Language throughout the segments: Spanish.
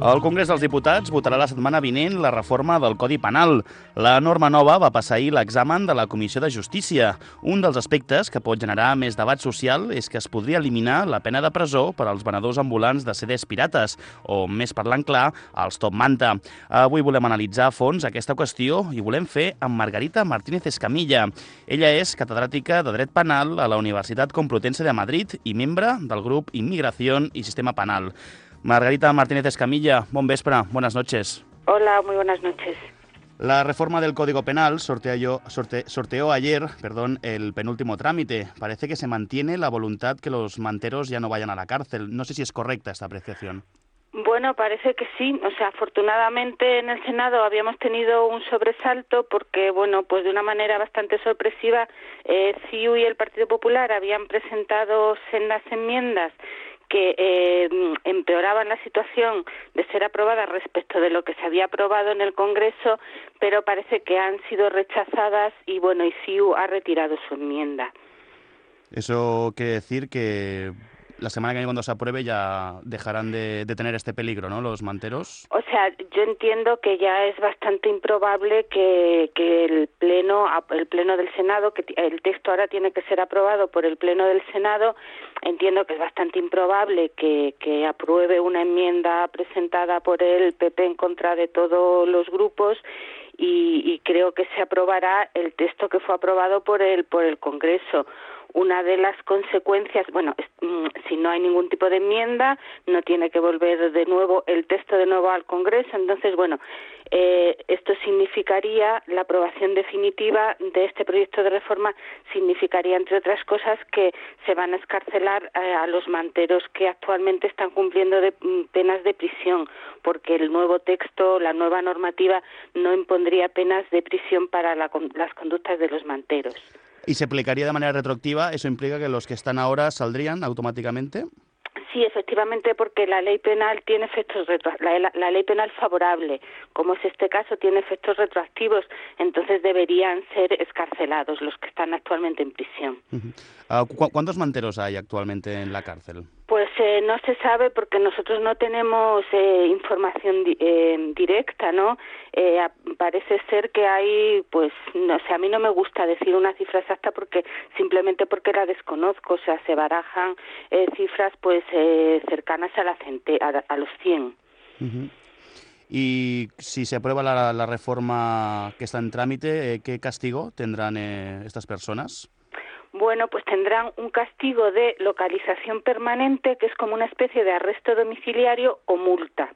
El Congrés dels Diputats votarà la setmana vinent la reforma del Codi Penal. La norma nova va passar ahir l'examen de la Comissió de Justícia. Un dels aspectes que pot generar més debat social és que es podria eliminar la pena de presó per als venedors ambulants de CDs pirates, o, més parlant clar, els top manta. Avui volem analitzar a fons aquesta qüestió i volem fer amb Margarita Martínez Escamilla. Ella és catedràtica de Dret Penal a la Universitat Complutense de Madrid i membre del grup Immigració i Sistema Penal. Margarita Martínez Escamilla, bon vespre, buenas noches. Hola, muy buenas noches. La reforma del Código Penal sorteó, sorte, sorteó, ayer perdón, el penúltimo trámite. Parece que se mantiene la voluntad que los manteros ya no vayan a la cárcel. No sé si es correcta esta apreciación. Bueno, parece que sí. O sea, afortunadamente en el Senado habíamos tenido un sobresalto porque, bueno, pues de una manera bastante sorpresiva, eh, CIU y el Partido Popular habían presentado sendas enmiendas que eh, empeoraban la situación de ser aprobada respecto de lo que se había aprobado en el Congreso, pero parece que han sido rechazadas y bueno, ICIU ha retirado su enmienda. Eso quiere decir que la semana que viene cuando se apruebe ya dejarán de, tener este peligro, ¿no? Los manteros. O sea, yo entiendo que ya es bastante improbable que, que el pleno, el pleno del Senado, que el texto ahora tiene que ser aprobado por el pleno del Senado. Entiendo que es bastante improbable que, que apruebe una enmienda presentada por el PP en contra de todos los grupos y, y creo que se aprobará el texto que fue aprobado por el por el Congreso una de las consecuencias, bueno, si no hay ningún tipo de enmienda, no tiene que volver de nuevo el texto de nuevo al Congreso. Entonces, bueno, eh, esto significaría la aprobación definitiva de este proyecto de reforma, significaría, entre otras cosas, que se van a escarcelar eh, a los manteros que actualmente están cumpliendo de, penas de prisión, porque el nuevo texto, la nueva normativa, no impondría penas de prisión para la, las conductas de los manteros y se aplicaría de manera retroactiva, ¿eso implica que los que están ahora saldrían automáticamente? Sí, efectivamente, porque la ley penal tiene efectos la, la, la, ley penal favorable, como es este caso, tiene efectos retroactivos, entonces deberían ser escarcelados los que están actualmente en prisión. Uh, ¿Cuántos manteros hay actualmente en la cárcel? No se sabe porque nosotros no tenemos eh, información eh, directa, ¿no? Eh, parece ser que hay, pues, no sé, a mí no me gusta decir una cifra exacta porque simplemente porque la desconozco, o sea, se barajan eh, cifras, pues, cercanas a la a, los 100. Uh -huh. Y si se aprueba la, la, reforma que está en trámite, ¿qué castigo tendrán estas personas? Bueno, pues tendrán un castigo de localización permanente, que es como una especie de arresto domiciliario o multa.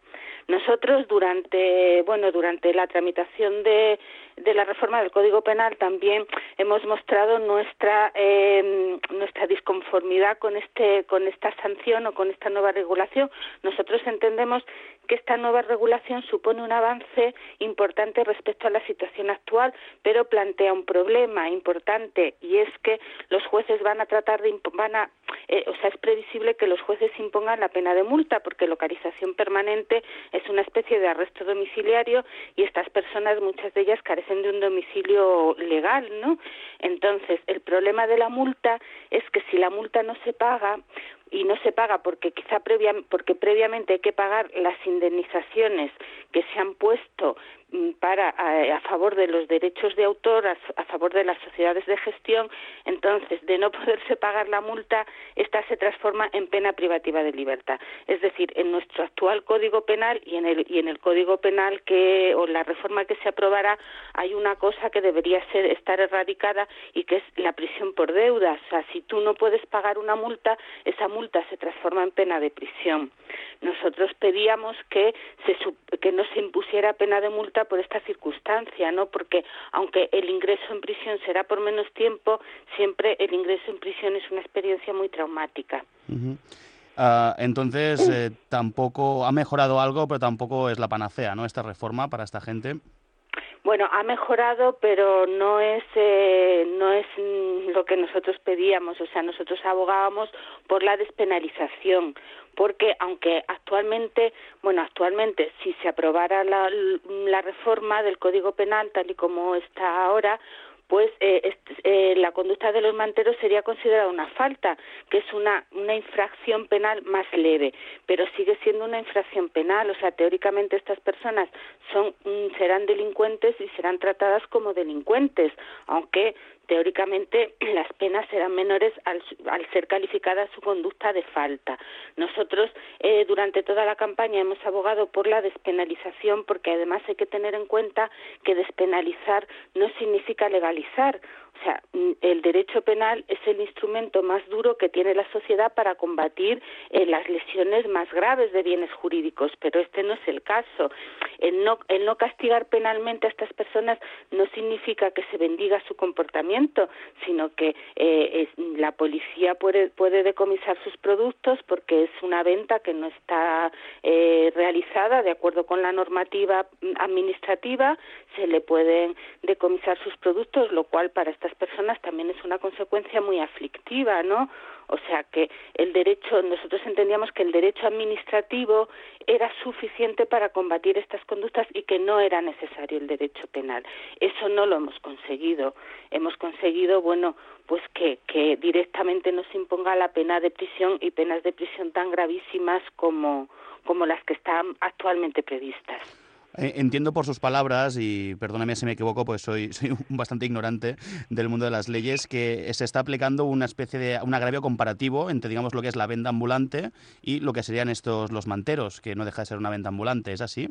Nosotros durante, bueno, durante la tramitación de, de la reforma del Código Penal también hemos mostrado nuestra eh, nuestra disconformidad con este con esta sanción o con esta nueva regulación. Nosotros entendemos que esta nueva regulación supone un avance importante respecto a la situación actual, pero plantea un problema importante y es que los jueces van a tratar de van a eh, o sea, es previsible que los jueces impongan la pena de multa porque localización permanente es una especie de arresto domiciliario y estas personas, muchas de ellas, carecen de un domicilio legal, ¿no? Entonces, el problema de la multa es que si la multa no se paga, y no se paga porque quizá previa, porque previamente hay que pagar las indemnizaciones que se han puesto para a, favor de los derechos de autor, a, favor de las sociedades de gestión, entonces de no poderse pagar la multa, esta se transforma en pena privativa de libertad. Es decir, en nuestro actual Código Penal y en el y en el Código Penal que o la reforma que se aprobará hay una cosa que debería ser estar erradicada y que es la prisión por deudas. O sea, si tú no puedes pagar una multa, esa multa se transforma en pena de prisión. Nosotros pedíamos que se que no se impusiera pena de multa por esta circunstancia, ¿no? Porque aunque el ingreso en prisión será por menos tiempo, siempre el ingreso en prisión es una experiencia muy traumática. Uh, entonces, eh, tampoco ha mejorado algo, pero tampoco es la panacea, ¿no? Esta reforma para esta gente. Bueno, ha mejorado, pero no es eh, no es lo que nosotros pedíamos. O sea, nosotros abogábamos por la despenalización, porque aunque actualmente, bueno, actualmente si se aprobara la, la reforma del Código Penal tal y como está ahora, pues eh, eh, la conducta de los manteros sería considerada una falta, que es una, una infracción penal más leve, pero sigue siendo una infracción penal, o sea, teóricamente estas personas son, mm, serán delincuentes y serán tratadas como delincuentes, aunque teóricamente las penas serán menores al, ser calificada su conducta de falta. Nosotros eh, durante toda la campaña hemos abogado por la despenalización porque además hay que tener en cuenta que despenalizar no significa legalizar. O sea, mm, el derecho penal es el instrumento más duro que tiene la sociedad para combatir eh, las lesiones más graves de bienes jurídicos, pero este no es el caso. El no, el no castigar penalmente a estas personas no significa que se bendiga su comportamiento, sino que eh, la policía puede, puede decomisar sus productos porque es una venta que no está eh, realizada de acuerdo con la normativa mm, administrativa, se le pueden decomisar sus productos, lo cual para estas personas también es una consecuencia muy aflictiva, ¿no? O sea que el derecho, nosotros entendíamos que el derecho administrativo era suficiente para combatir estas conductas y que no era necesario el derecho penal. Eso no lo hemos conseguido. Hemos conseguido, bueno, pues que, que directamente nos imponga la pena de prisión y penas de prisión tan gravísimas como, como las que están actualmente previstas. Eh, entiendo por sus palabras, y perdóname si me equivoco, pues soy, soy bastante ignorante del mundo de las leyes, que se está aplicando una especie de un agravio comparativo entre, digamos, lo que es la venta ambulante y lo que serían estos los manteros, que no deja de ser una venta ambulante, ¿es así?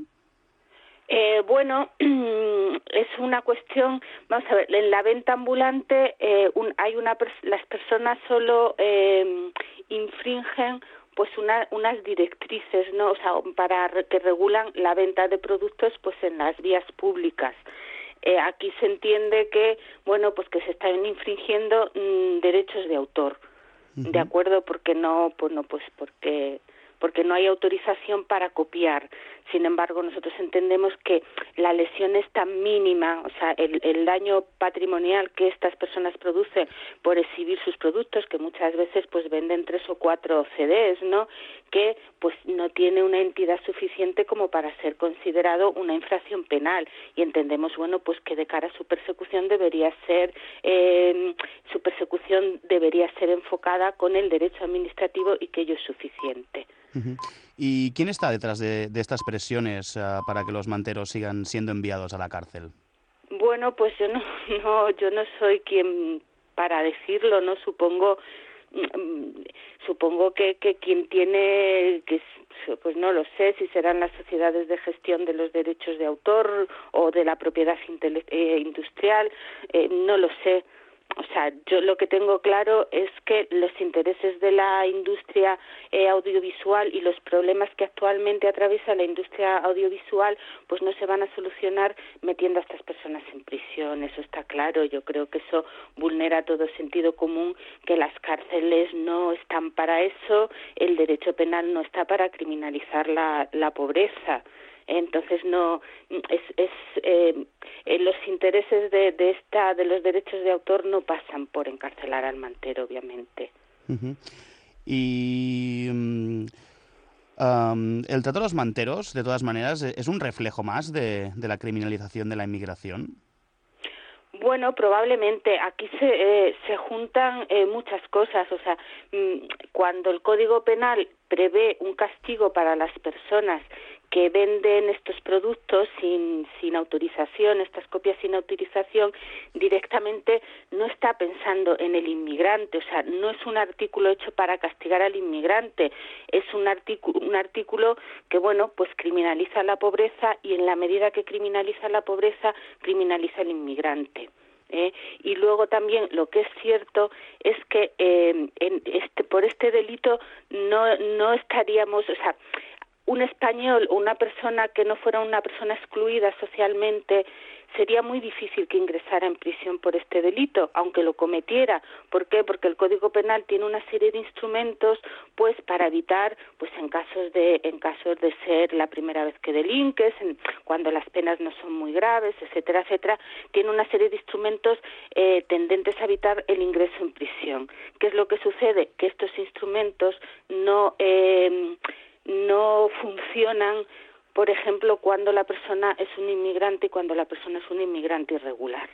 Eh, bueno, es una cuestión, vamos a ver, en la venta ambulante eh, hay una las personas solo eh, infringen pues unas directrices no o sea para que regulan la venta de productos pues en las vías públicas. Eh, aquí se entiende que bueno pues que se están infringiendo mm, derechos de autor de acuerdo porque no pues no pues porque porque no hay autorización para copiar. Sin embargo, nosotros entendemos que la lesión es tan mínima, o sea, el, daño patrimonial que estas personas producen por exhibir sus productos, que muchas veces pues venden tres o cuatro CDs, ¿no? Que pues no tiene una entidad suficiente como para ser considerado una infracción penal y entendemos bueno pues que de cara a su persecución debería ser eh, su persecución debería ser enfocada con el derecho administrativo y que ello es suficiente. ¿Y quién está detrás de, estas presiones ah, para que los manteros sigan siendo enviados a la cárcel? Bueno, pues yo no, no, yo no soy quien para decirlo, no supongo mm, supongo que, que quien tiene que pues no lo sé si serán las sociedades de gestión de los derechos de autor o de la propiedad eh, industrial eh, no lo sé o sea, yo lo que tengo claro es que los intereses de la industria eh, audiovisual y los problemas que actualmente atraviesa la industria audiovisual, pues no se van a solucionar metiendo a estas personas en prisión. Eso está claro. Yo creo que eso vulnera todo sentido común, que las cárceles no están para eso, el derecho penal no está para criminalizar la, la pobreza entonces no es, es eh, eh, los intereses de, de esta de los derechos de autor no pasan por encarcelar al mantero obviamente y mm, el trato de los manteros de todas maneras es un reflejo más de, de la criminalización de la inmigración bueno, probablemente. Aquí se, eh, se juntan eh, muchas cosas. O sea, mm, cuando el Código Penal prevé un castigo para las personas que venden estos productos sin, sin autorización, estas copias sin autorización, directamente no está pensando en el inmigrante, o sea, no es un artículo hecho para castigar al inmigrante, es un artículo, un artículo que, bueno, pues criminaliza la pobreza y en la medida que criminaliza la pobreza, criminaliza al inmigrante. ¿eh? y luego también lo que es cierto es que eh, en este, por este delito no, no estaríamos, o sea, un español o una persona que no fuera una persona excluida socialmente sería muy difícil que ingresara en prisión por este delito, aunque lo cometiera. ¿Por qué? Porque el Código Penal tiene una serie de instrumentos, pues, para evitar, pues, en casos de, en casos de ser la primera vez que delinques, cuando las penas no son muy graves, etcétera, etcétera, tiene una serie de instrumentos eh, tendentes a evitar el ingreso en prisión. ¿Qué es lo que sucede? Que estos instrumentos no eh, no funcionan por ejemplo, cuando la persona es un inmigrante y cuando la persona es un inmigrante irregular.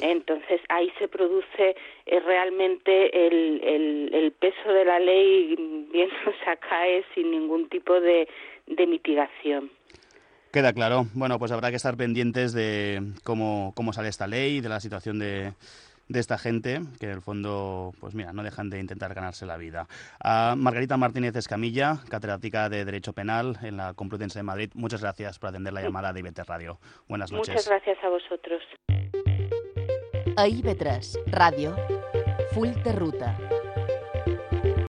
Entonces ahí se produce eh, realmente el, el, el, peso de la ley viéndose a caer sin ningún tipo de, de mitigación. Queda claro. Bueno, pues habrá que estar pendientes de cómo, cómo sale esta ley, de la situación de, de esta gente que en el fondo, pues mira, no dejan de intentar ganarse la vida. A Margarita Martínez Escamilla, catedrática de Derecho Penal en la Complutense de Madrid, muchas gracias por atender la llamada de IBT Radio. Buenas noches. Muchas gracias a vosotros. A IB3 Ràdio, full de ruta.